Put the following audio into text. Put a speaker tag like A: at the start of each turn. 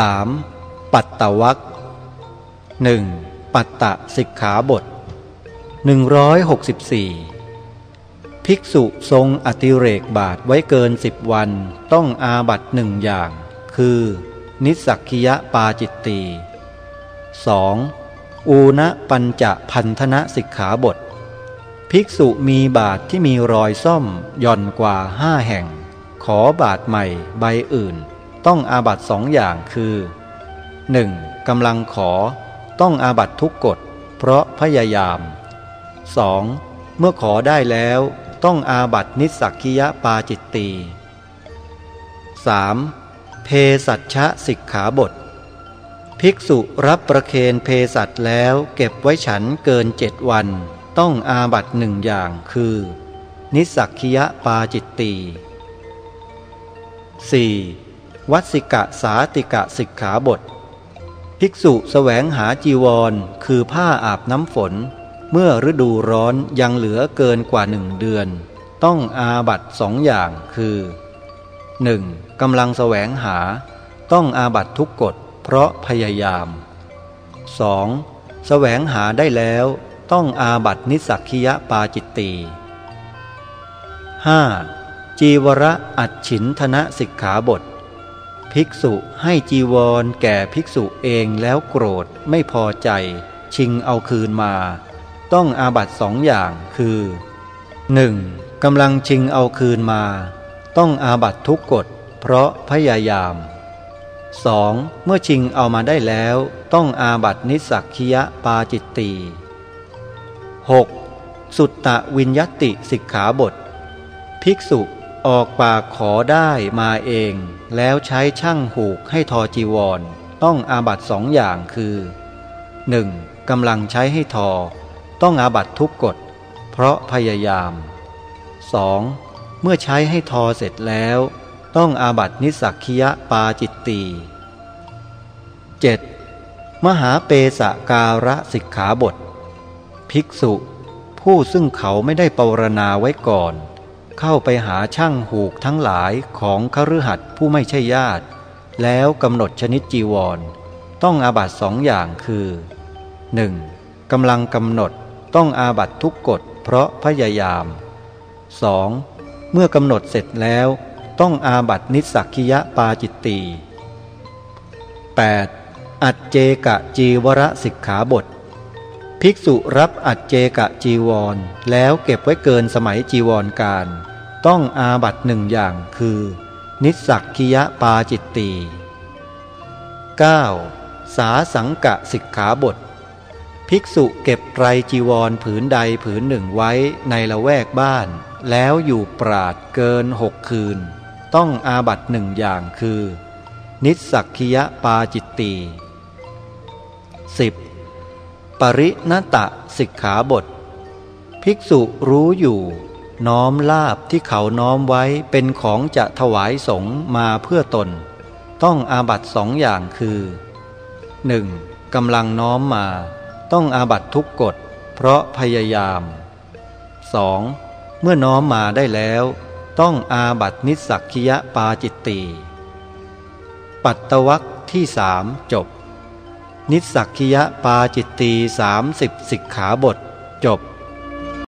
A: 3. ปัตตวักหนึ่งปัตตะสิกขาบท 164 ภิกษุทรงอติเรกบาทไว้เกินสิบวัน ต้องอาบัตหนึ่งอย่าง คือ นิสักคิยะปาจิตตี 2. อูณปัญจะพันธนะสิกขาบท ภิกษุมีบาทที่มีรอยซ่อมย่อนกว่าห้าแห่ง ขอบาทใหม่ใบอื่น ต้องอาบัตสองอย่างคือ 1. กำลังขอต้องอาบัตทุกกฎ เพราะพยายาม 2. เมื่อขอได้แล้วต้องอาบัตนิสักคิยะปาจิตตี 3. เพสัชะสิกขาบท ภิกษุรับประเคนเพสัตแล้วเก็บไว้ฉันเกินเจ็ดวัน ต้องอาบัตหนึ่งอย่างคือ นิสักคิยะปาจิตตี 4. วัสิกะสาติกะสิกขาบท ภิกษุแสวงหาจีวร คือผ้าอาบน้ำฝน เมื่อฤดูร้อนยังเหลือเกินกว่าหนึ่งเดือน ต้องอาบัตสองอย่างคือ 1. กำลังแสวงหา ต้องอาบัตทุกกฎ เพราะพยายาม 2. แสวงหาได้แล้วต้องอาบัตนิสักคิยะปาจิตตี 5. จีวระอัดฉินธนะสิกขาบท ภิกษุให้จีวรแก่ภิกษุเองแล้วโกรธไม่พอใจ ชิงเอาคืนมา ต้องอาบัตสองอย่างคือ 1. กำลังชิงเอาคืนมา ต้องอาบัตทุกกฎ เพราะพยายาม 2. เมื่อชิงเอามาได้แล้ว ต้องอาบัตนิสักคียะปาจิตตี 6. สุตตะวิญยติสิกขาบท ภิกษุ ออกปากขอได้มาเอง แล้วใช้ช่างหูกให้ทอจีวร ต้องอาบัตสองอย่างคือ 1. กำลังใช้ให้ทอ ต้องอาบัตทุกกฎ เพราะพยายาม 2. เมื่อใช้ให้ทอเสร็จแล้ว ต้องอาบัตนิสักคียปาจิตตี 7. มหาเปสะการะสิกขาบท ภิกษุ ผู้ซึ่งเขาไม่ได้ปรณาไว้ก่อน เข้าไปหาช่างหูกทั้งหลายของคฤหัสถ์ผู้ไม่ใช่ญาติ แล้วกำหนดชนิดจีวร ต้องอาบัตสองอย่างคือ 1. กำลังกำหนดต้องอาบัตทุกกฎเพราะพยายาม 2. เมื่อกำหนดเสร็จแล้วต้องอาบัตนิสักคิยะปาจิตตี 8. อัจเจกะจีวรสิกขาบท ภิกษุรับอัจเจกะจีวร แล้วเก็บไว้เกินสมัยจีวรการ ต้องอาบัตหนึ่งอย่างคือ นิสักคิยะปาจิตตี 9. สาสังกะสิกขาบท ภิกษุเก็บไตรจีวรผืนใดผืนหนึ่งไว้ในละแวกบ้าน แล้วอยู่ปราดเกินหกคืน ต้องอาบัตหนึ่งอย่างคือ นิสักคิยะปาจิตตี 10. ปริณตะสิกขาบท ภิกษุรู้อยู่ น้อมลาบที่เขาน้อมไว้เป็นของจะถวายสงมาเพื่อตน ต้องอาบัตสองอย่างคือ 1. กำลังน้อมมา ต้องอาบัตทุกกฎ เพราะพยายาม 2. เมื่อน้อมมาได้แล้ว ต้องอาบัตนิสักคิยะปาจิตตีปัตตวักที่สามจบ นิสักคิยะปาจิตตีสามสิบสิกขาบท จบ